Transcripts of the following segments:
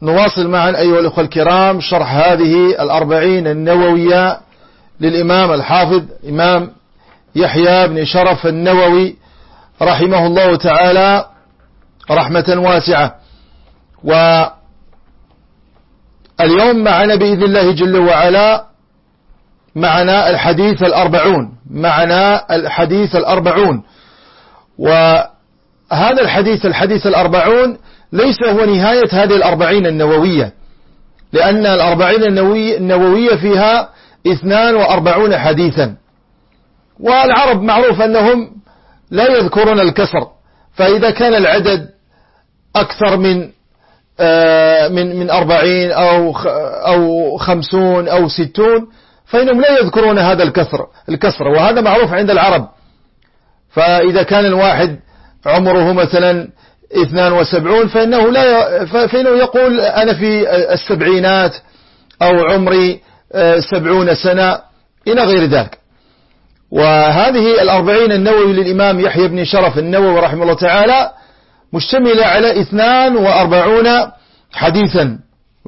فنواصل معا أيها الأخوة الكرام شرح هذه الأربعين النووية للإمام الحافظ إمام يحيى بن شرف النووي رحمه الله تعالى رحمة واسعة. واليوم معنا بإذن الله جل وعلا معنا الحديث الأربعون معنا الحديث الأربعون. وهذا الحديث الحديث الأربعون ليس هو نهاية هذه الأربعين النووية. لأن الأربعين النووية فيها اثنان وأربعون حديثا. والعرب معروف أنهم لا يذكرون الكسر. فإذا كان العدد أكثر من آه، من من أربعين أو أو خمسون أو ستون فإنهم لا يذكرون هذا الكسر الكسر. وهذا معروف عند العرب. فإذا كان الواحد عمره مثلا 72 فإنه لا فإنه يقول أنا في السبعينات أو عمري آه، سبعون سنة إلى غير ذلك. وهذه الأربعين النووي للإمام يحيى بن شرف النووي رحمه الله تعالى مشتملة على اثنان وأربعون حديثا.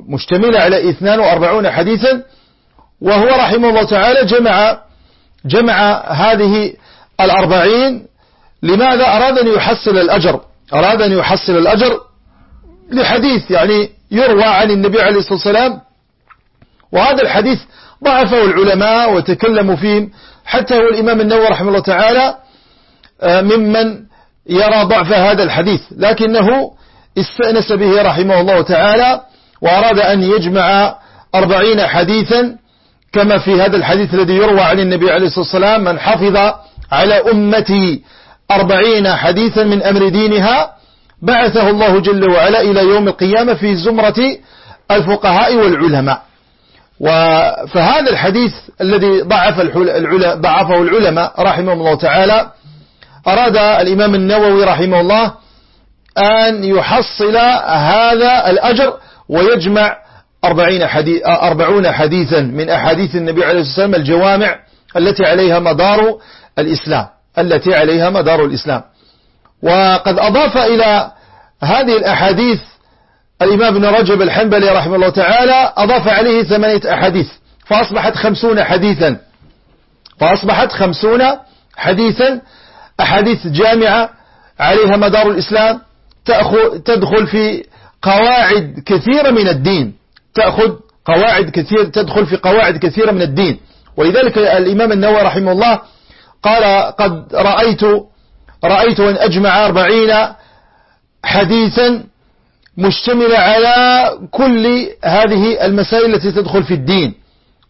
مشتملة على اثنان وأربعون حديثا. وهو رحمه الله تعالى جمع جمع هذه الأربعين. لماذا أراد أن يحصل الأجر؟ أراد أن يحصل الأجر لحديث يعني يروى عن النبي عليه الصلاة والسلام. وهذا الحديث ضعفه العلماء وتكلموا فيه حتى هو الإمام النووي رحمه الله تعالى آه، ممن يرى ضعف هذا الحديث. لكنه استأنس به رحمه الله تعالى وأراد أن يجمع أربعين حديثا كما في هذا الحديث الذي يروى عن النبي عليه الصلاة والسلام من حفظ على أمتي أربعين حديثا من أمر دينها بعثه الله جل وعلا إلى يوم القيامة في زمرة الفقهاء والعلماء. فهذا الحديث الذي ضعف ضعفه العلماء رحمهم الله تعالى أراد الإمام النووي رحمه الله أن يحصل هذا الأجر ويجمع أربعين حديث أربعون حديثا من أحاديث النبي عليه الصلاة والسلام الجوامع التي عليها مدار الإسلام. التي عليها مدار الإسلام. وقد أضاف إلى هذه الأحاديث الإمام ابن رجب الحنبلي رحمه الله تعالى أضاف عليه ثمانية أحاديث فأصبحت خمسون حديثا. فأصبحت خمسون حديثا. أحاديث جامعة عليها مدار الإسلام. تدخل في قواعد كثيرة من الدين. تأخذ قواعد كثير تدخل في قواعد كثيرة من الدين. ولذلك الإمام النووي رحمه الله قال قد رأيت رأيت أن أجمع أربعين حديثا مشتملة على كل هذه المسائل التي تدخل في الدين.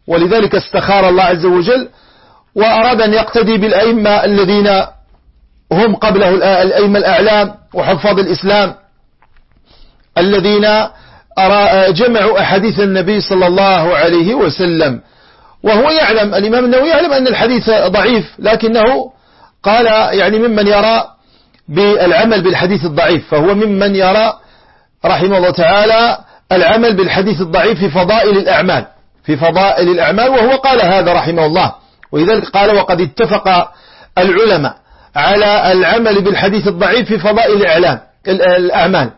ولذلك استخار الله عز وجل وأراد أن يقتدي بالأئمة الذين هم قبله الأئمة الأعلام وحفاظ الإسلام الذين جمعوا أحاديث النبي صلى الله عليه وسلم. وهو يعلم. الإمام النووي يعلم أن الحديث ضعيف لكنه قال يعني ممن يرى بالعمل بالحديث الضعيف فهو ممن يرى رحمه الله تعالى العمل بالحديث الضعيف في فضائل الأعمال في فضائل الأعمال وهو قال هذا رحمه الله. ولذلك قال وقد اتفق العلماء على العمل بالحديث الضعيف في فضائل الإعلام الأعمال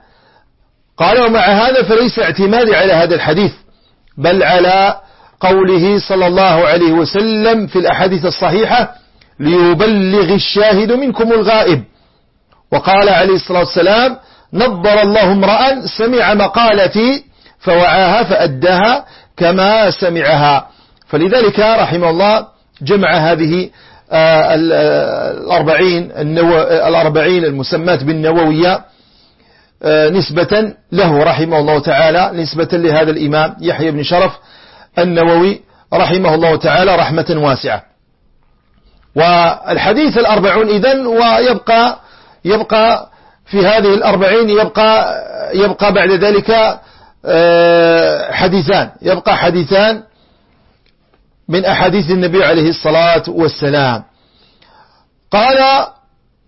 قال ومع هذا فليس اعتمادي على هذا الحديث بل على قوله صلى الله عليه وسلم في الأحاديث الصحيحة ليبلغ الشاهد منكم الغائب. وقال عليه الصلاة والسلام نظر الله امرأ سمع مقالتي فوعاها فأداها كما سمعها. فلذلك رحمه الله جمع هذه آه، الأربعين, الأربعين المسمات بالنووية آه، نسبة له رحمه الله تعالى نسبة لهذا الإمام يحيى بن شرف النووي رحمه الله تعالى رحمة واسعة. والحديث الأربعون إذن ويبقى يبقى في هذه الأربعين يبقى يبقى بعد ذلك آه، حديثان. يبقى حديثان من أحاديث النبي عليه الصلاة والسلام. قال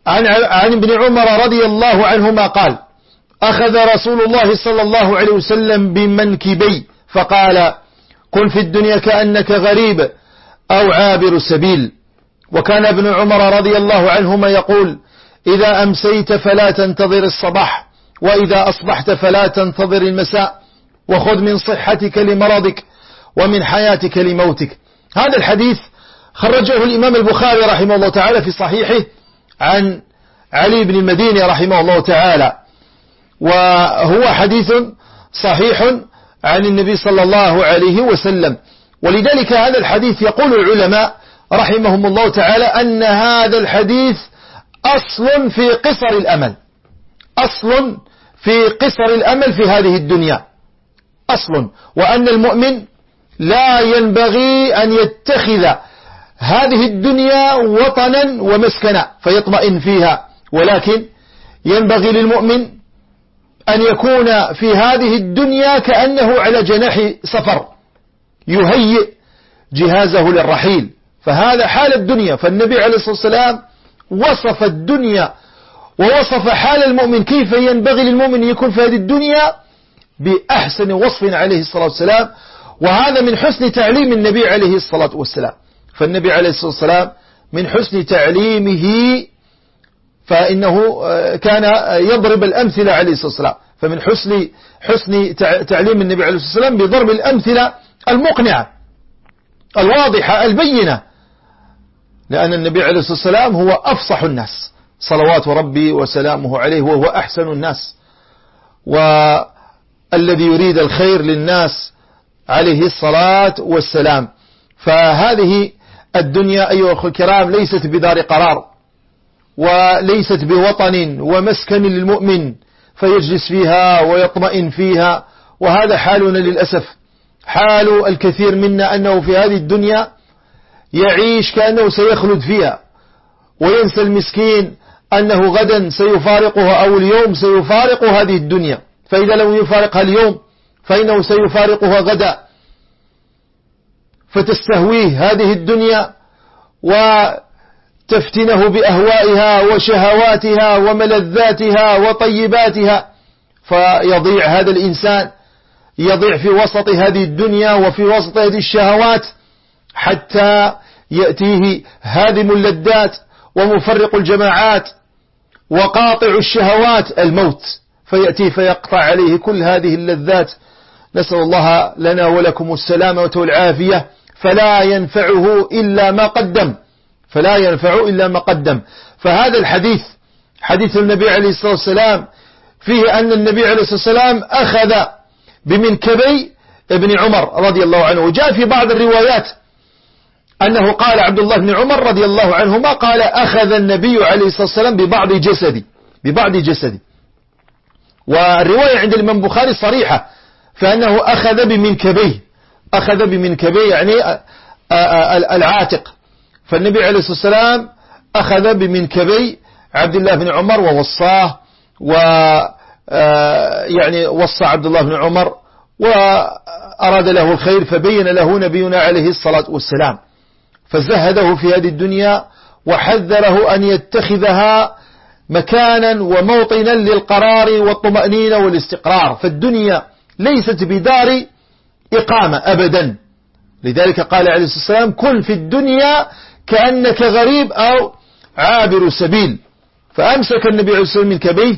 عن, عن ابن عمر رضي الله عنهما قال أخذ رسول الله صلى الله عليه وسلم بمنكبي فقال كن في الدنيا كأنك غريب أو عابر سبيل. وكان ابن عمر رضي الله عنهما يقول إذا أمسيت فلا تنتظر الصباح وإذا أصبحت فلا تنتظر المساء وخذ من صحتك لمرضك ومن حياتك لموتك. هذا الحديث خرجه الإمام البخاري رحمه الله تعالى في صحيحه عن علي بن المديني رحمه الله تعالى. وهو حديث صحيح عن النبي صلى الله عليه وسلم. ولذلك هذا الحديث يقول العلماء رحمهم الله تعالى أن هذا الحديث أصل في قصر الأمل. أصل في قصر الأمل في هذه الدنيا. أصل. وأن المؤمن لا ينبغي أن يتخذ هذه الدنيا وطنا ومسكنا فيطمئن فيها. ولكن ينبغي للمؤمن أن يكون في هذه الدنيا كأنه على جناح سفر يهيئ جهازه للرحيل. فهذا حال الدنيا. فالنبي عليه الصلاة والسلام وصف الدنيا ووصف حال المؤمن. كيف ينبغي للمؤمن يكون في هذه الدنيا؟ بأحسن وصف عليه الصلاة والسلام. وهذا من حسن تعليم النبي عليه الصلاة والسلام. فالنبي عليه الصلاة والسلام من حسن تعليمه فإنه آه، كان يضرب الأمثلة عليه الصلاة والسلام. فمن حسن حسن تعليم النبي عليه الصلاة والسلام بضرب الأمثلة المقنعة الواضحة البينة. لأن النبي عليه الصلاة والسلام هو أفصح الناس. صلوات ربي وسلامه عليه وهو أحسن الناس. والذي يريد الخير للناس عليه الصلاة والسلام. فهذه الدنيا أيها الأخوة الكرام ليست بدار قرار. وليست بوطن ومسكن للمؤمن فيجلس فيها ويطمئن فيها وهذا حالنا للأسف. حال الكثير منا أنه في هذه الدنيا يعيش كأنه سيخلد فيها وينسى المسكين أنه غدا سيفارقها أو اليوم سيفارق هذه الدنيا. فإذا لم يفارقها اليوم فإنه سيفارقها غدا. فتستهويه هذه الدنيا وتفتنه بأهوائها وشهواتها وملذاتها وطيباتها فيضيع هذا الإنسان يضيع في وسط هذه الدنيا وفي وسط هذه الشهوات حتى يأتيه هادم اللذات ومفرق الجماعات وقاطع الشهوات الموت فيأتيه فيقطع عليه كل هذه اللذات. نسأل الله لنا ولكم السلامة والعافية فلا ينفعه إلا ما قدم. فلا ينفع إلا ما قدم. فهذا الحديث حديث النبي عليه الصلاة والسلام فيه أن النبي عليه الصلاة والسلام أخذ بمنكبي ابن عمر رضي الله عنه. وجاء في بعض الروايات أنه قال عبد الله بن عمر رضي الله عنهما قال أخذ النبي عليه الصلاة والسلام ببعض جسدي ببعض جسدي. والرواية عند الإمام بخاري صريحة فأنه أخذ بمنكبيه أخذ بمنكبيه يعني العاتق. فالنبي عليه الصلاة والسلام أخذ بمنكبي عبد الله بن عمر ووصاه و يعني وصى عبد الله بن عمر وأراد له الخير فبين له نبينا عليه الصلاة والسلام. فزهده في هذه الدنيا وحذره أن يتخذها مكانا وموطنا للقرار والطمأنينة والاستقرار. فالدنيا ليست بدار إقامة أبدا. لذلك قال عليه الصلاة والسلام كن في الدنيا كأنك غريب أو عابر سبيل. فأمسك النبي عليه الصلاة والسلام كبيه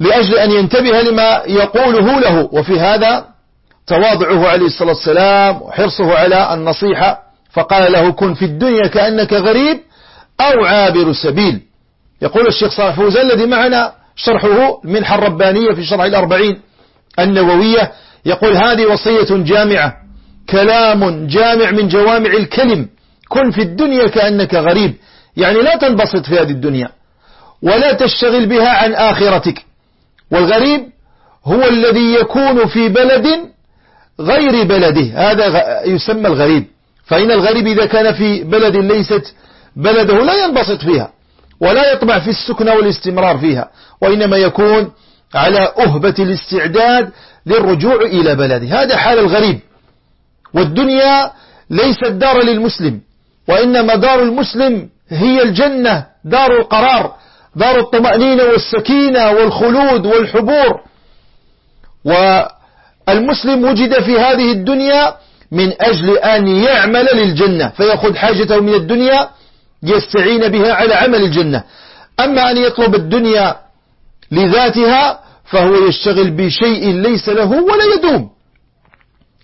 لأجل أن ينتبه لما يقوله له. وفي هذا تواضعه عليه الصلاة والسلام وحرصه على النصيحة. فقال له كن في الدنيا كأنك غريب أو عابر سبيل. يقول الشيخ صالح فوزان الذي معنا شرحه المنحة الربانية في شرح الأربعين النووية. يقول هذه وصية جامعة كلام جامع من جوامع الكلم. كن في الدنيا كأنك غريب. يعني لا تنبسط في هذه الدنيا. ولا تشتغل بها عن آخرتك. والغريب هو الذي يكون في بلد غير بلده. هذا يسمى الغريب. فإن الغريب إذا كان في بلد ليست بلده لا ينبسط فيها. ولا يطمع في السكن والاستمرار فيها. وإنما يكون على أهبة الاستعداد للرجوع إلى بلده. هذا حال الغريب. والدنيا ليست دار للمسلم. وإنما دار المسلم هي الجنة دار القرار دار الطمأنينة والسكينة والخلود والحبور. والمسلم وجد في هذه الدنيا من أجل أن يعمل للجنة فيأخذ حاجته من الدنيا يستعين بها على عمل الجنة. أما أن يطلب الدنيا لذاتها فهو يشتغل بشيء ليس له ولا يدوم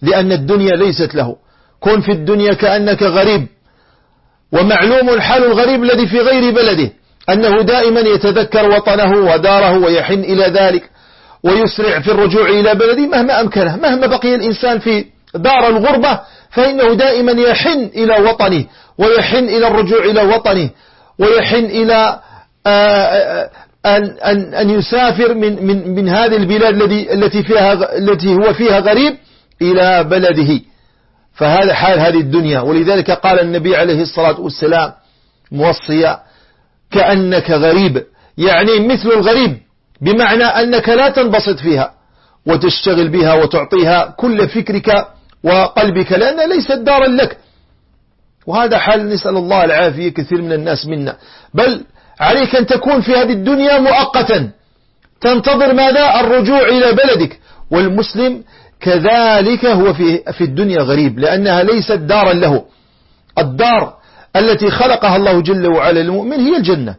لأن الدنيا ليست له. كن في الدنيا كأنك غريب. ومعلوم حال الغريب الذي في غير بلده أنه دائما يتذكر وطنه وداره ويحن إلى ذلك ويسرع في الرجوع إلى بلده مهما أمكنه. مهما بقي الإنسان في دار الغربة فإنه دائما يحن إلى وطنه ويحن إلى الرجوع إلى وطنه ويحن إلى آه، آه، أن, أن, أن يسافر من, من, من هذه البلاد التي فيها التي هو فيها غريب إلى بلده. فهذا حال هذه الدنيا. ولذلك قال النبي عليه الصلاة والسلام موصيا كأنك غريب. يعني مثل الغريب بمعنى أنك لا تنبسط فيها وتشتغل بها وتعطيها كل فكرك وقلبك لأنها ليست دارا لك. وهذا حال نسأل الله العافية كثير من الناس منا. بل عليك أن تكون في هذه الدنيا مؤقتا. تنتظر ماذا؟ الرجوع إلى بلدك. والمسلم كذلك هو في, في الدنيا غريب لأنها ليست دارا له. الدار التي خلقها الله جل وعلا للمؤمن هي الجنة.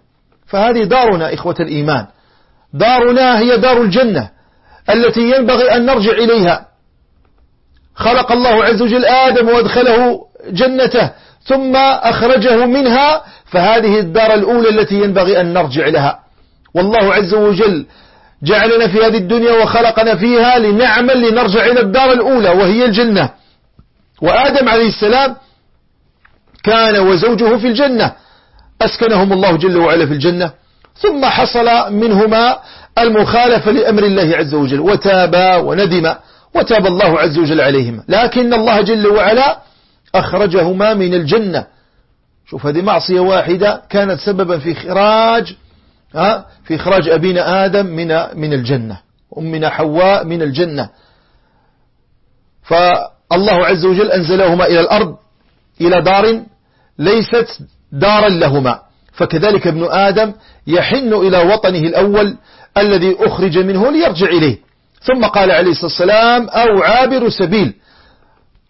فهذه دارنا إخوة الإيمان. دارنا هي دار الجنة التي ينبغي أن نرجع إليها. خلق الله عز وجل آدم وأدخله جنته ثم أخرجه منها فهذه الدار الأولى التي ينبغي أن نرجع لها. والله عز وجل جعلنا في هذه الدنيا وخلقنا فيها لنعمل لنرجع إلى الدار الأولى وهي الجنة. وآدم عليه السلام كان وزوجه في الجنة. أسكنهم الله جل وعلا في الجنة. ثم حصل منهما المخالفة لأمر الله عز وجل. وتابا وندما وتاب الله عز وجل عليهما. لكن الله جل وعلا أخرجهما من الجنة. شوف هذه معصية واحدة كانت سببا في خراج في إخراج أبينا آدم من من الجنة. أمنا حواء من الجنة. فالله عز وجل أنزلهما إلى الأرض إلى دار ليست دارا لهما. فكذلك ابن آدم يحن إلى وطنه الأول الذي أخرج منه ليرجع إليه. ثم قال عليه الصلاة والسلام أو عابر سبيل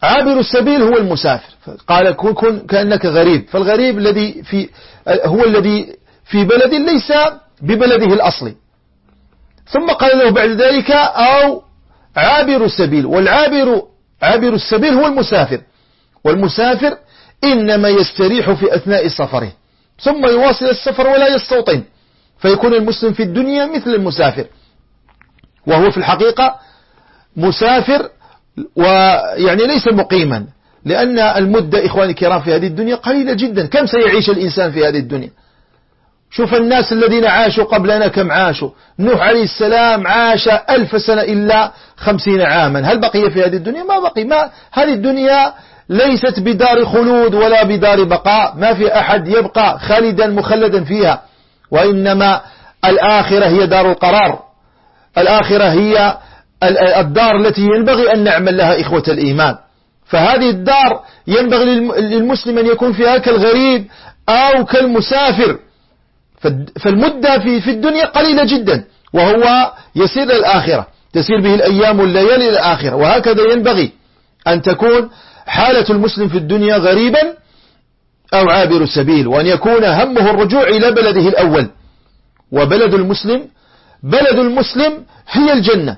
عابر السبيل هو المسافر. قال كن, كأنك غريب. فالغريب الذي في هو الذي في بلد ليس ببلده الأصلي. ثم قال له بعد ذلك أو عابر السبيل. والعابر عابر السبيل هو المسافر. والمسافر إنما يستريح في أثناء سفره. ثم يواصل السفر ولا يستوطن. فيكون المسلم في الدنيا مثل المسافر. وهو في الحقيقة مسافر ويعني ليس مقيما. لأن المدة إخواني الكرام في هذه الدنيا قليلة جدا. كم سيعيش الإنسان في هذه الدنيا؟ شوف الناس الذين عاشوا قبلنا كم عاشوا. نوح عليه السلام عاش ألف سنة إلا خمسين عاما. هل بقي في هذه الدنيا؟ ما بقي. ما هذه الدنيا ليست بدار خلود ولا بدار بقاء. ما في أحد يبقى خالدا مخلدا فيها. وإنما الآخرة هي دار القرار. الآخرة هي الدار التي ينبغي أن نعمل لها إخوة الإيمان. فهذه الدار ينبغي للمسلم أن يكون فيها كالغريب أو كالمسافر. فالمدة في في الدنيا قليلة جدا وهو يسير للآخرة تسير به الأيام والليالي للآخرة وهكذا ينبغي أن تكون حالة المسلم في الدنيا غريبا أو عابر السبيل وأن يكون همه الرجوع إلى بلده الأول. وبلد المسلم بلد المسلم هي الجنة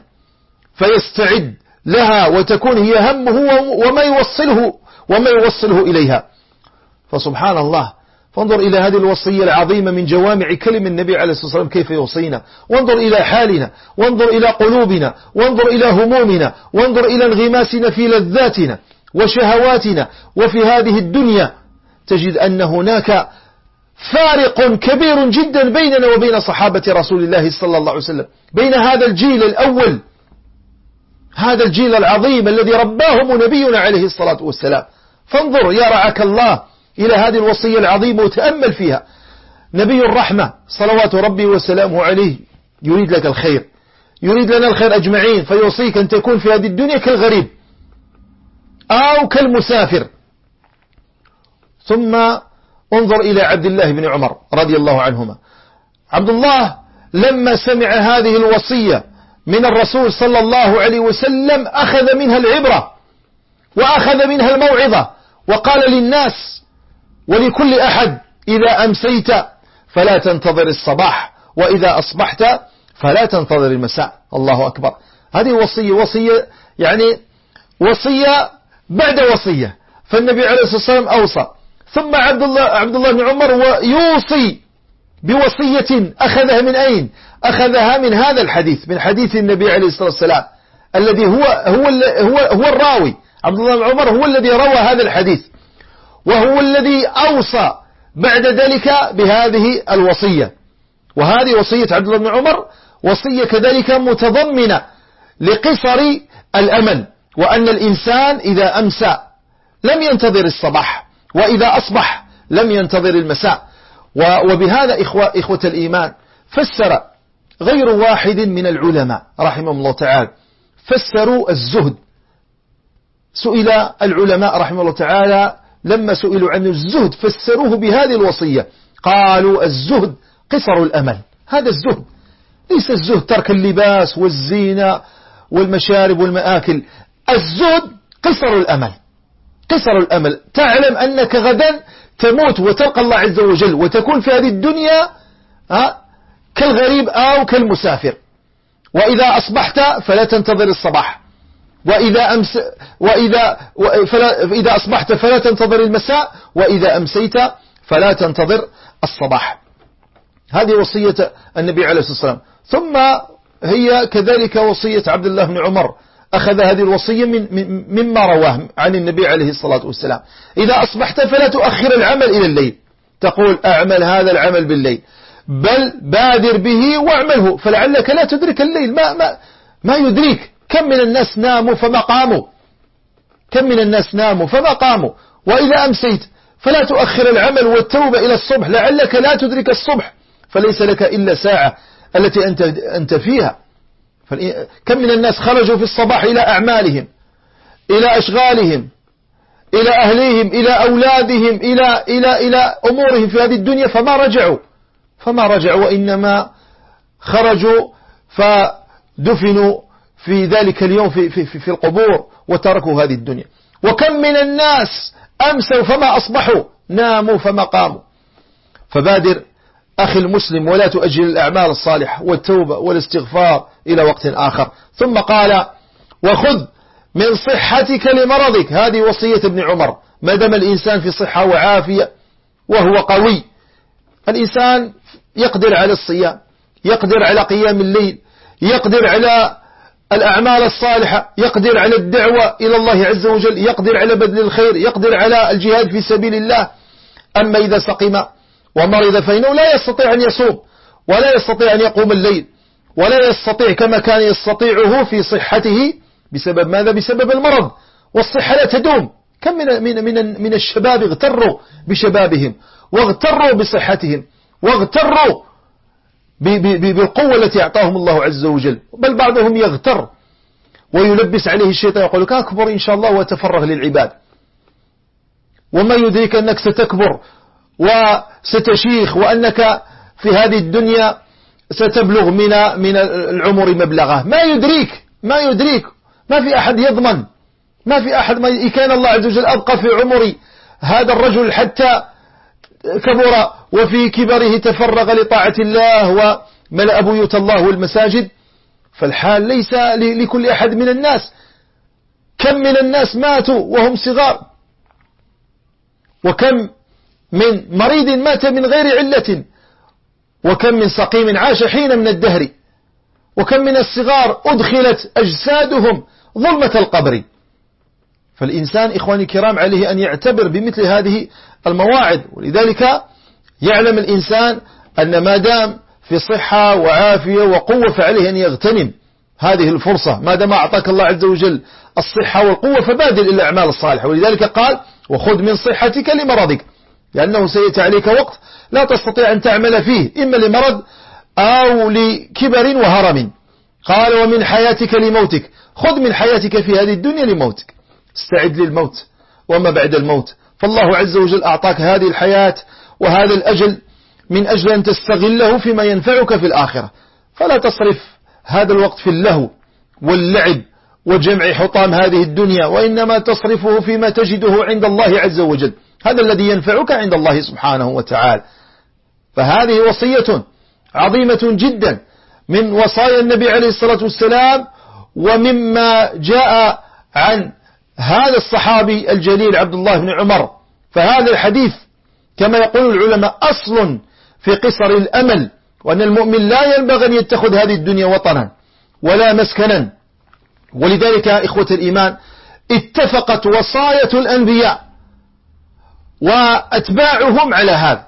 فيستعد لها وتكون هي همه وما يوصله وما يوصله إليها. فسبحان الله فانظر إلى هذه الوصية العظيمة من جوامع كلم النبي عليه الصلاة والسلام كيف يوصينا. وانظر إلى حالنا وانظر إلى قلوبنا وانظر إلى همومنا وانظر إلى انغماسنا في لذاتنا وشهواتنا وفي هذه الدنيا تجد أن هناك فارق كبير جدا بيننا وبين صحابة رسول الله صلى الله عليه وسلم. بين هذا الجيل الأول هذا الجيل العظيم الذي رباهم نبينا عليه الصلاة والسلام. فانظر يا رعاك الله إلى هذه الوصية العظيمة وتأمل فيها. نبي الرحمة صلوات ربي وسلامه عليه يريد لك الخير. يريد لنا الخير أجمعين فيوصيك أن تكون في هذه الدنيا كالغريب. أو كالمسافر. ثم انظر إلى عبد الله بن عمر رضي الله عنهما. عبد الله لما سمع هذه الوصية من الرسول صلى الله عليه وسلم أخذ منها العبرة وأخذ منها الموعظة وقال للناس ولكل أحد إذا أمسيت فلا تنتظر الصباح وإذا أصبحت فلا تنتظر المساء. الله أكبر. هذه وصية وصية يعني وصية بعد وصية. فالنبي عليه الصلاة والسلام أوصى. ثم عبد الله, عبد الله بن عمر يوصي بوصية أخذها من أين؟ أخذها من هذا الحديث من حديث النبي عليه الصلاة والسلام الذي هو هو هو هو الراوي. عبد الله بن عمر هو الذي روى هذا الحديث. وهو الذي أوصى بعد ذلك بهذه الوصية. وهذه وصية عبد الله بن عمر وصية كذلك متضمنة لقصر الأمل وأن الإنسان إذا أمسى لم ينتظر الصباح وإذا أصبح لم ينتظر المساء. وبهذا إخوة, إخوة الإيمان فسر غير واحد من العلماء رحمهم الله تعالى فسروا الزهد. سئل العلماء رحمه الله تعالى لما سئلوا عن الزهد فسروه بهذه الوصية. قالوا الزهد قصر الأمل. هذا الزهد ليس الزهد ترك اللباس والزينة والمشارب والمآكل. الزهد قصر الأمل. قصر الأمل. تعلم أنك غدا تموت وتلقى الله عز وجل وتكون في هذه الدنيا كالغريب أو كالمسافر. وإذا أصبحت فلا تنتظر الصباح. وإذا, أمس وإذا, فلا إذا أصبحت فلا تنتظر المساء وإذا أمسيت فلا تنتظر الصباح. هذه وصية النبي عليه الصلاة والسلام. ثم هي كذلك وصية عبد الله بن عمر. أخذ هذه الوصية من مما رواه عن النبي عليه الصلاة والسلام. إذا أصبحت فلا تؤخر العمل إلى الليل. تقول أعمل هذا العمل بالليل. بل بادر به واعمله. فلعلك لا تدرك الليل. ما, ما, ما يدريك. كم من الناس ناموا فما قاموا؟ كم من الناس ناموا فما قاموا؟ وإذا أمسيت فلا تؤخر العمل والتوبة إلى الصبح لعلك لا تدرك الصبح فليس لك إلا ساعة التي أنت, أنت فيها. كم من الناس خرجوا في الصباح إلى أعمالهم إلى أشغالهم إلى أهليهم إلى أولادهم إلى, إلى, إلى أمورهم في هذه الدنيا فما رجعوا؟ فما رجعوا وإنما خرجوا فدفنوا في ذلك اليوم في, في, في, في القبور وتركوا هذه الدنيا. وكم من الناس أمسوا فما أصبحوا ناموا فما قاموا. فبادر أخي المسلم ولا تؤجل الأعمال الصالحة والتوبة والاستغفار إلى وقت آخر. ثم قال وخذ من صحتك لمرضك. هذه وصية ابن عمر. ما دام الإنسان في صحة وعافية وهو قوي الإنسان يقدر على الصيام يقدر على قيام الليل يقدر على الأعمال الصالحة يقدر على الدعوة إلى الله عز وجل يقدر على بذل الخير يقدر على الجهاد في سبيل الله. أما إذا سقم ومرض فإنه لا يستطيع أن يصوم ولا يستطيع أن يقوم الليل ولا يستطيع كما كان يستطيعه في صحته بسبب ماذا؟ بسبب المرض. والصحة لا تدوم. كم من, من, من, من الشباب اغتروا بشبابهم واغتروا بصحتهم واغتروا بالقوة التي أعطاهم الله عز وجل. بل بعضهم يغتر ويلبس عليه الشيطان يقول لك أكبر إن شاء الله وتفرغ للعباد. وما يدريك أنك ستكبر وستشيخ وأنك في هذه الدنيا ستبلغ من من العمر مبلغه. ما يدريك ما يدريك. ما في أحد يضمن. ما في أحد ما كان الله عز وجل أبقى في عمري هذا الرجل حتى كبر وفي كبره تفرغ لطاعة الله وملأ بيوت الله والمساجد فالحال ليس لكل أحد من الناس. كم من الناس ماتوا وهم صغار؟ وكم من مريض مات من غير علة؟ وكم من سقيم عاش حين من الدهر؟ وكم من الصغار أدخلت أجسادهم ظلمة القبر؟ فالإنسان إخواني الكرام عليه أن يعتبر بمثل هذه المواعظ ولذلك يعلم الإنسان أن ما دام في صحة وعافية وقوة فعليه أن يغتنم. هذه الفرصة ما دام أعطاك الله عز وجل الصحة والقوة فبادل إلى الأعمال الصالحة. ولذلك قال وخذ من صحتك لمرضك. لأنه سيأتي عليك وقت لا تستطيع أن تعمل فيه إما لمرض أو لكبر وهرم. قال ومن حياتك لموتك. خذ من حياتك في هذه الدنيا لموتك. استعد للموت وما بعد الموت. فالله عز وجل أعطاك هذه الحياة وهذا الأجل من أجل أن تستغله فيما ينفعك في الآخرة. فلا تصرف هذا الوقت في اللهو واللعب وجمع حطام هذه الدنيا وإنما تصرفه فيما تجده عند الله عز وجل. هذا الذي ينفعك عند الله سبحانه وتعالى. فهذه وصية عظيمة جدا من وصايا النبي عليه الصلاة والسلام ومما جاء عن هذا الصحابي الجليل عبد الله بن عمر. فهذا الحديث كما يقول العلماء أصل في قصر الأمل وأن المؤمن لا ينبغي أن يتخذ هذه الدنيا وطنا ولا مسكنا. ولذلك إخوة الإيمان اتفقت وصاية الأنبياء وأتباعهم على هذا.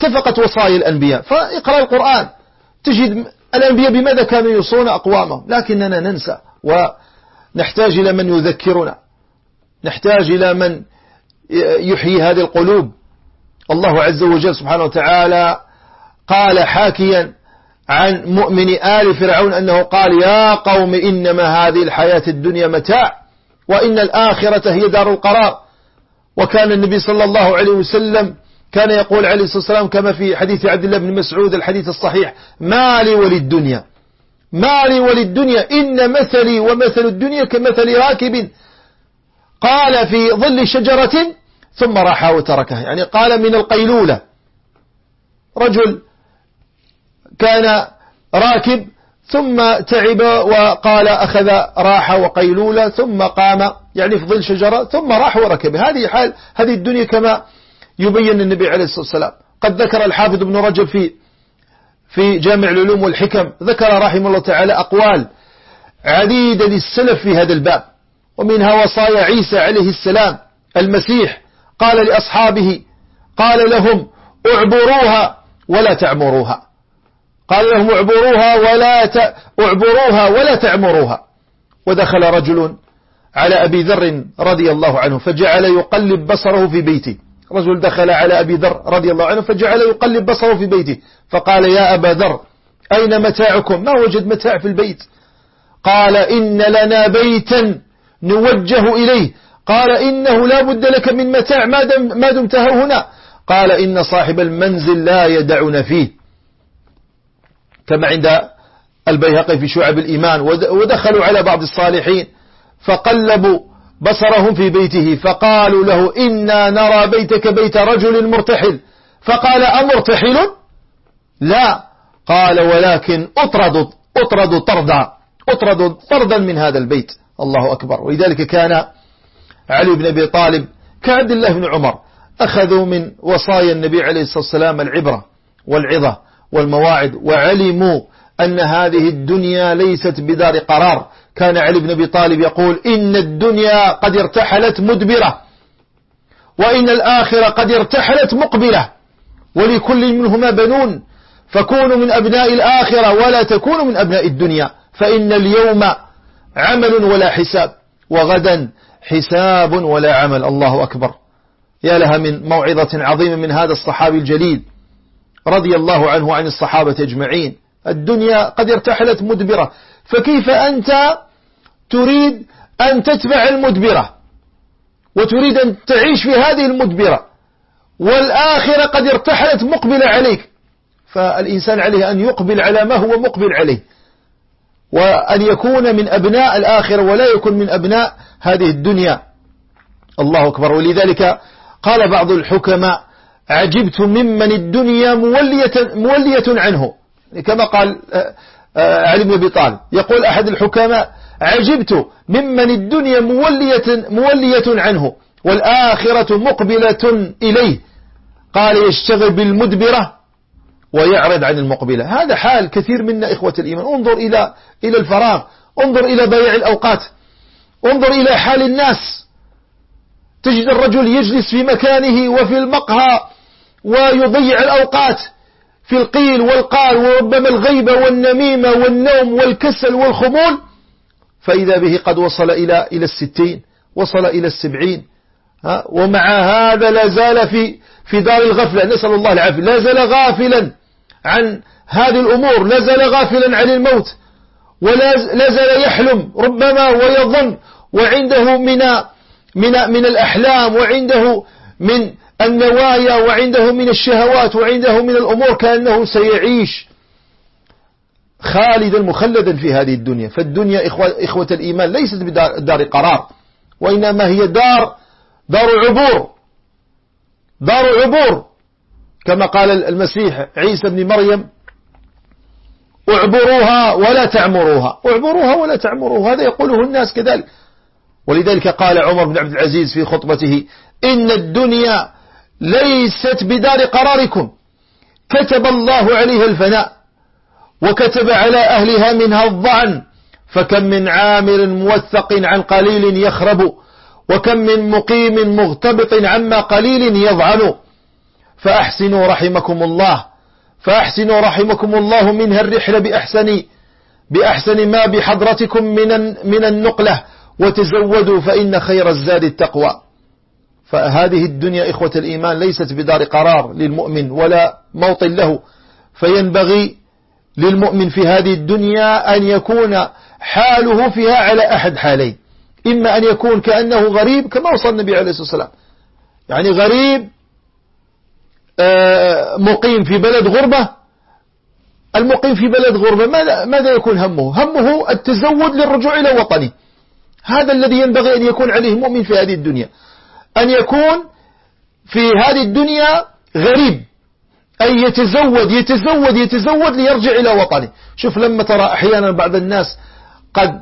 اتفقت وصايا الأنبياء. فاقرأ القرآن. تجد الأنبياء بماذا كانوا يوصون أقوامهم؟ لكننا ننسى. ونحتاج إلى من يذكرنا. نحتاج إلى من يحيي هذه القلوب. الله عز وجل سبحانه وتعالى قال حاكيا عن مؤمن آل فرعون أنه قال يا قوم إنما هذه الحياة الدنيا متاع وإن الآخرة هي دار القرار. وكان النبي صلى الله عليه وسلم كان يقول عليه الصلاة والسلام كما في حديث عبد الله بن مسعود الحديث الصحيح ما لي وللدنيا ما لي وللدنيا إن مثلي ومثل الدنيا كمثل راكب. قال في ظل شجرة ثم راح وتركها. يعني قال من القيلولة. رجل كان راكب ثم تعب وقال أخذ راحة وقيلولة ثم قام يعني في ظل شجرة ثم راح وركب. هذه حال هذه الدنيا كما يبين النبي عليه الصلاة والسلام. قد ذكر الحافظ ابن رجب في في جامع العلوم والحكم ذكر رحمه الله تعالى أقوال عديدة للسلف في هذا الباب ومنها وصايا عيسى عليه السلام المسيح قال لأصحابه قال لهم اعبروها ولا تعمروها. قال لهم اعبروها ولا ت... اعبروها ولا تعمروها. ودخل رجل على أبي ذر رضي الله عنه فجعل يقلب بصره في بيته. رجل دخل على أبي ذر رضي الله عنه فجعل يقلب بصره في بيته. فقال يا أبا ذر أين متاعكم؟ ما وجد متاع في البيت. قال إن لنا بيتا نوجه إليه. قال إنه لا بد لك من متاع ما, دم ما هنا. قال إن صاحب المنزل لا يدعنا فيه. كما عند البيهقي في شعب الإيمان ودخلوا على بعض الصالحين فقلبوا بصرهم في بيته فقالوا له إنا نرى بيتك بيت رجل مرتحل. فقال أمرتحل؟ لا. قال ولكن أطرد أطرد طردا أطرد طردا من هذا البيت. الله أكبر. ولذلك كان علي بن أبي طالب كعبد الله بن عمر أخذوا من وصايا النبي عليه الصلاة والسلام العبرة والعظة والمواعظ وعلموا أن هذه الدنيا ليست بدار قرار. كان علي بن أبي طالب يقول إن الدنيا قد ارتحلت مدبرة وإن الآخرة قد ارتحلت مقبلة ولكل منهما بنون فكونوا من أبناء الآخرة ولا تكونوا من أبناء الدنيا فإن اليوم عمل ولا حساب وغدا حساب ولا عمل. الله أكبر. يا لها من موعظة عظيمة من هذا الصحابي الجليل رضي الله عنه وعن الصحابة أجمعين. الدنيا قد ارتحلت مدبرة فكيف أنت تريد أن تتبع المدبرة وتريد أن تعيش في هذه المدبرة والآخرة قد ارتحلت مقبلة عليك فالإنسان عليه أن يقبل على ما هو مقبل عليه وأن يكون من أبناء الآخرة ولا يكون من أبناء هذه الدنيا. الله أكبر. ولذلك قال بعض الحكماء عجبت ممن الدنيا مولية, مولية عنه. كما قال آه، آه، علي بن أبي طالب. يقول أحد الحكماء عجبت ممن الدنيا مولية, مولية عنه والآخرة مقبلة إليه. قال يشتغل بالمدبرة ويعرض عن المقبلة. هذا حال كثير منا إخوة الإيمان. انظر إلى إلى الفراغ. انظر إلى بيع الأوقات. انظر إلى حال الناس. تجد الرجل يجلس في مكانه وفي المقهى ويضيع الأوقات في القيل والقال وربما الغيبة والنميمة والنوم والكسل والخمول. فإذا به قد وصل إلى إلى الستين وصل إلى السبعين. ومع هذا لا زال في في دار الغفلة. نسأل الله العافية. لا زال غافلا عن هذه الأمور. لا زال غافلا عن الموت. ولا زال يحلم ربما ويظن. وعنده من من من الأحلام وعنده من النوايا وعنده من الشهوات وعنده من الأمور. كأنه سيعيش. خالدا مخلدا في هذه الدنيا. فالدنيا إخوة, إخوة الإيمان ليست بدار قرار وإنما هي دار دار عبور. دار عبور. كما قال المسيح عيسى بن مريم اعبروها ولا تعمروها. اعبروها ولا تعمروها. هذا يقوله الناس كذلك. ولذلك قال عمر بن عبد العزيز في خطبته إن الدنيا ليست بدار قراركم. كتب الله عليها الفناء. وكتب على أهلها منها الضعن فكم من عامل موثق عن قليل يخرب وكم من مقيم مغتبط عما قليل يضعن فأحسنوا رحمكم الله. فأحسنوا رحمكم الله منها الرحلة بأحسن بأحسن ما بحضرتكم من من النقلة. وتزودوا فإن خير الزاد التقوى. فهذه الدنيا إخوة الإيمان ليست بدار قرار للمؤمن ولا موطن له. فينبغي للمؤمن في هذه الدنيا أن يكون حاله فيها على أحد حالين. إما أن يكون كأنه غريب كما وصل النبي عليه الصلاة والسلام. يعني غريب آه، مقيم في بلد غربة. المقيم في بلد غربة ماذا, يكون همه؟ همه التزود للرجوع إلى وطنه. هذا الذي ينبغي أن يكون عليه المؤمن في هذه الدنيا. أن يكون في هذه الدنيا غريب. أي يتزود يتزود يتزود ليرجع إلى وطنه. شوف لما ترى أحيانا بعض الناس قد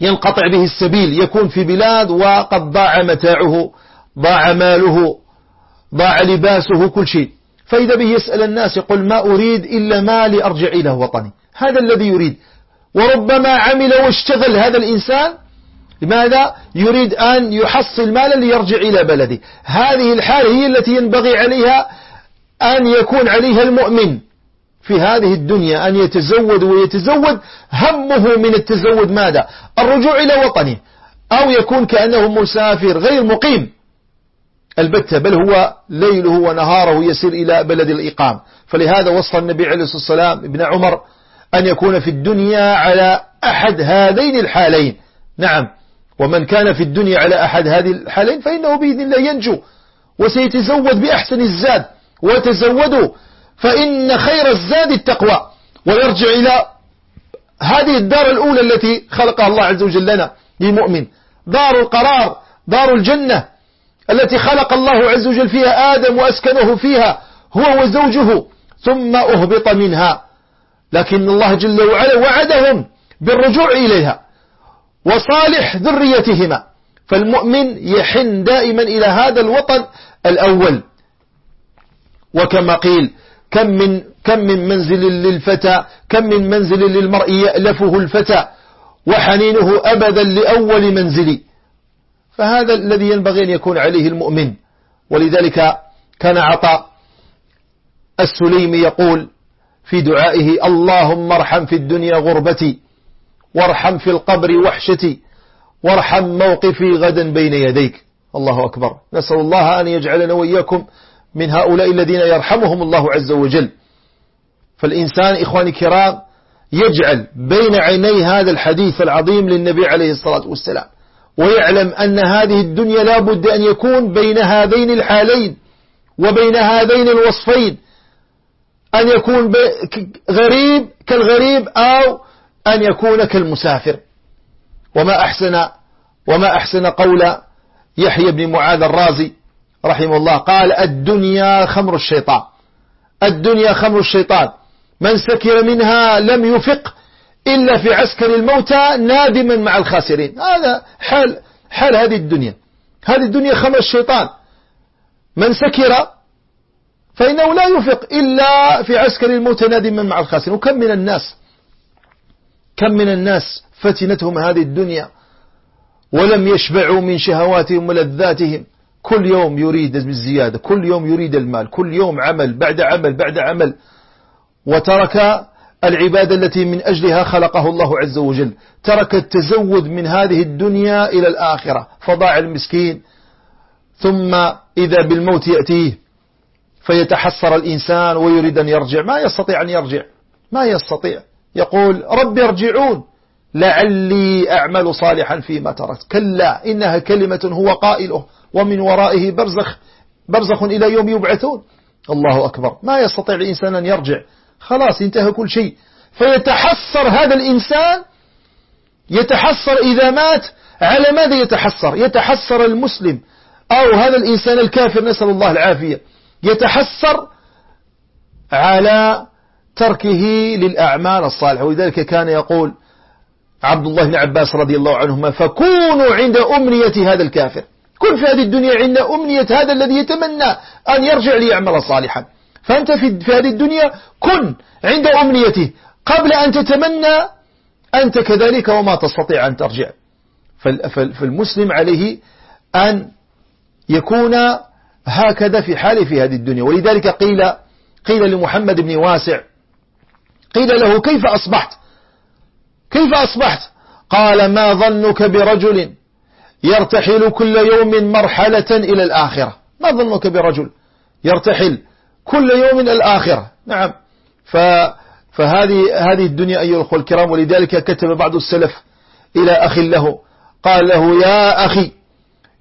ينقطع به السبيل يكون في بلاد وقد ضاع متاعه ضاع ماله ضاع لباسه كل شيء. فإذا به يسأل الناس يقول ما أريد إلا ما لأرجع إلى وطني. هذا الذي يريد. وربما عمل واشتغل هذا الإنسان لماذا؟ يريد أن يحصل مالا ليرجع إلى بلده. هذه الحالة هي التي ينبغي عليها أن يكون عليها المؤمن في هذه الدنيا أن يتزود ويتزود همه من التزود ماذا؟ الرجوع إلى وطنه أو يكون كأنه مسافر غير مقيم. البتة بل هو ليله ونهاره يسير إلى بلد الإقام. فلهذا وصف النبي عليه الصلاة والسلام ابن عمر أن يكون في الدنيا على أحد هذين الحالين. نعم. ومن كان في الدنيا على أحد هذه الحالين فإنه بإذن الله ينجو وسيتزود بأحسن الزاد. وتزودوا فإن خير الزاد التقوى ويرجع إلى هذه الدار الأولى التي خلقها الله عز وجل لنا للمؤمن. دار القرار دار الجنة التي خلق الله عز وجل فيها آدم وأسكنه فيها هو وزوجه ثم أهبط منها. لكن الله جل وعلا وعدهم بالرجوع إليها وصالح ذريتهما. فالمؤمن يحن دائما إلى هذا الوطن الأول. وكما قيل كم من كم من منزل للفتى كم من منزل للمرء يألفه الفتى وحنينه أبدا لأول منزل. فهذا الذي ينبغي أن يكون عليه المؤمن. ولذلك كان عطاء السليمي يقول في دعائه اللهم ارحم في الدنيا غربتي وارحم في القبر وحشتي وارحم موقفي غدا بين يديك. الله أكبر. نسأل الله أن يجعلنا وإياكم من هؤلاء الذين يرحمهم الله عز وجل. فالإنسان إخواني الكرام يجعل بين عيني هذا الحديث العظيم للنبي عليه الصلاة والسلام ويعلم أن هذه الدنيا لا بد أن يكون بين هذين الحالين وبين هذين الوصفين. أن يكون غريب كالغريب أو أن يكون كالمسافر. وما أحسن وما أحسن قول يحيى بن معاذ الرازي رحمه الله قال الدنيا خمر الشيطان. الدنيا خمر الشيطان. من سكر منها لم يفق إلا في عسكر الموتى نادما مع الخاسرين. هذا حال, حال هذه الدنيا. هذه الدنيا خمر الشيطان. من سكر فإنه لا يفق إلا في عسكر الموت نادما مع الخاسرين. وكم من الناس كم من الناس فتنتهم هذه الدنيا ولم يشبعوا من شهواتهم ولذاتهم. كل يوم يريد الزيادة كل يوم يريد المال كل يوم عمل بعد عمل بعد عمل. وترك العبادة التي من أجلها خلقه الله عز وجل. ترك التزود من هذه الدنيا إلى الآخرة فضاع المسكين. ثم إذا بالموت يأتيه فيتحسر الإنسان ويريد أن يرجع. ما يستطيع أن يرجع. ما يستطيع. يقول رب ارجعون. لعلي أعمل صالحا فيما تركت. كلا إنها كلمة هو قائله. ومن ورائه برزخ برزخ إلى يوم يبعثون. الله أكبر. ما يستطيع الإنسان أن يرجع. خلاص انتهى كل شيء. فيتحسر هذا الإنسان يتحسر إذا مات. على ماذا يتحسر؟ يتحسر المسلم. أو هذا الإنسان الكافر نسأل الله العافية. يتحسر على تركه للأعمال الصالحة. ولذلك كان يقول عبد الله بن عباس رضي الله عنهما فكونوا عند أمنية هذا الكافر. كن في هذه الدنيا عند أمنية هذا الذي يتمنى أن يرجع ليعمل صالحا. فأنت في هذه الدنيا كن عند أمنيته قبل أن تتمنى أنت كذلك وما تستطيع أن ترجع. فالمسلم عليه أن يكون هكذا في حاله في هذه الدنيا. ولذلك قيل قيل لمحمد بن واسع قيل له كيف أصبحت؟ كيف أصبحت؟ قال ما ظنك برجل يرتحل كل يوم مرحلة إلى الآخرة. ما ظنك برجل يرتحل كل يوم إلى الآخرة؟ نعم. ف فهذه هذه الدنيا أيها الأخوة الكرام ولذلك كتب بعض السلف إلى أخ له قال له يا أخي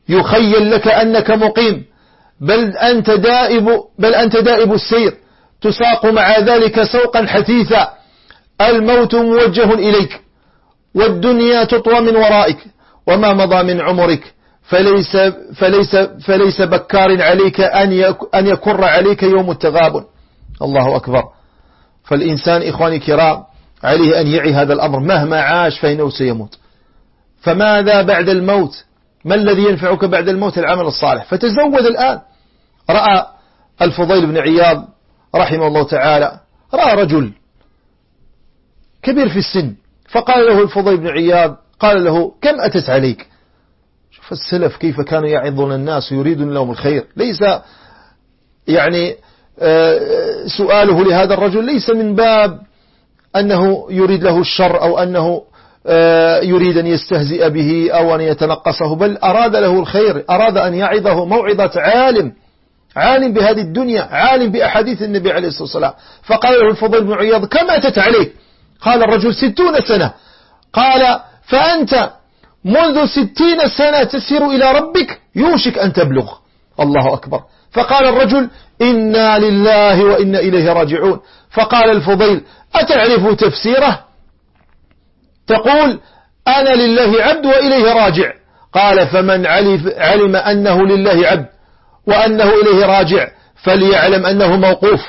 يخيل لك أنك مقيم بل أنت دائب بل أنت دائب السير تساق مع ذلك سوقا حثيثا الموت موجه إليك والدنيا تطوى من ورائك. وما مضى من عمرك فليس, فليس, فليس بكار عليك أن يكر عليك يوم التغابن الله أكبر. فالإنسان إخواني كرام عليه أن يعي هذا الأمر. مهما عاش فإنه سيموت. فماذا بعد الموت؟ ما الذي ينفعك بعد الموت؟ العمل الصالح. فتزود الآن. رأى الفضيل بن عياض رحمه الله تعالى رأى رجل كبير في السن فقال له الفضيل بن عياض قال له كم أتت عليك شوف السلف كيف كانوا يعظون الناس ويريدون لهم الخير. ليس يعني آه، سؤاله لهذا الرجل ليس من باب أنه يريد له الشر أو أنه آه، يريد أن يستهزئ به أو أن يتنقصه بل أراد له الخير أراد أن يعظه موعظة عالم عالم بهذه الدنيا عالم بأحاديث النبي عليه الصلاة والسلام. فقال له الفضل بن عياض كم أتت عليك؟ قال الرجل ستون سنة. قال فأنت منذ ستين سنة تسير إلى ربك يوشك أن تبلغ. الله أكبر. فقال الرجل إنا لله وإنا إليه راجعون. فقال الفضيل أتعرف تفسيره؟ تقول أنا لله عبد وإليه راجع. قال فمن علم أنه لله عبد وأنه إليه راجع فليعلم أنه موقوف.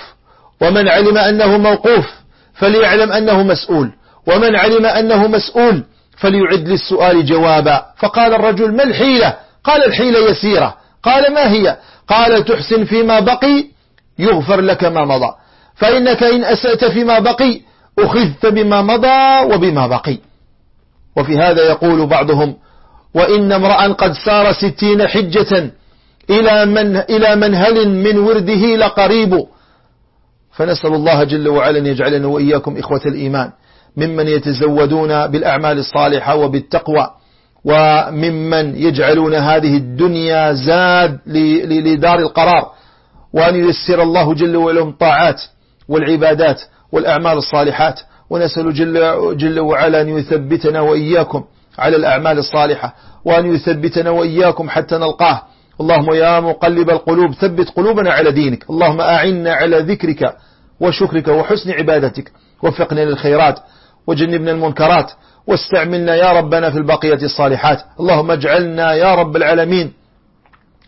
ومن علم أنه موقوف فليعلم أنه مسؤول. ومن علم أنه مسؤول فليعد للسؤال جوابا. فقال الرجل ما الحيلة؟ قال الحيلة يسيرة. قال ما هي؟ قال تحسن فيما بقي يغفر لك ما مضى. فإنك إن أسأت فيما بقي أخذت بما مضى وبما بقي. وفي هذا يقول بعضهم وإن امرأ قد سار ستين حجة إلى, من إلى منهل من ورده لقريب. فنسأل الله جل وعلا أن يجعلنا وإياكم إخوة الإيمان. ممن يتزودون بالأعمال الصالحة وبالتقوى وممن يجعلون هذه الدنيا زاد لدار القرار وأن ييسر الله جل وعلا الطاعات والعبادات والأعمال الصالحات. ونسأل جل, جل وعلا أن يثبتنا وإياكم على الأعمال الصالحة وأن يثبتنا وإياكم حتى نلقاه. اللهم يا مقلب القلوب ثبت قلوبنا على دينك. اللهم أعنا على ذكرك وشكرك وحسن عبادتك. وفقنا للخيرات. وجنبنا المنكرات واستعملنا يا ربنا في البقية الصالحات. اللهم اجعلنا يا رب العالمين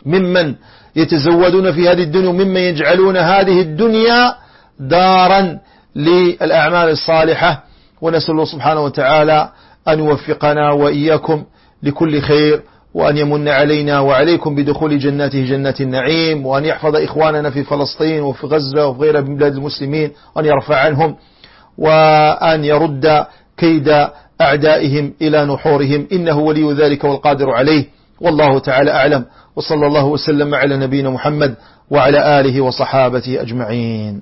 ممن يتزودون في هذه الدنيا وممن يجعلون هذه الدنيا دارا للأعمال الصالحة. ونسأل الله سبحانه وتعالى أن يوفقنا وإياكم لكل خير وأن يمن علينا وعليكم بدخول جناته جنات النعيم وأن يحفظ إخواننا في فلسطين وفي غزة وفي غيرها من بلاد المسلمين وأن يرفع عنهم وأن يرد كيد أعدائهم إلى نحورهم. إنه ولي ذلك والقادر عليه. والله تعالى أعلم. وصلى الله وسلم على نبينا محمد وعلى آله وصحابته أجمعين.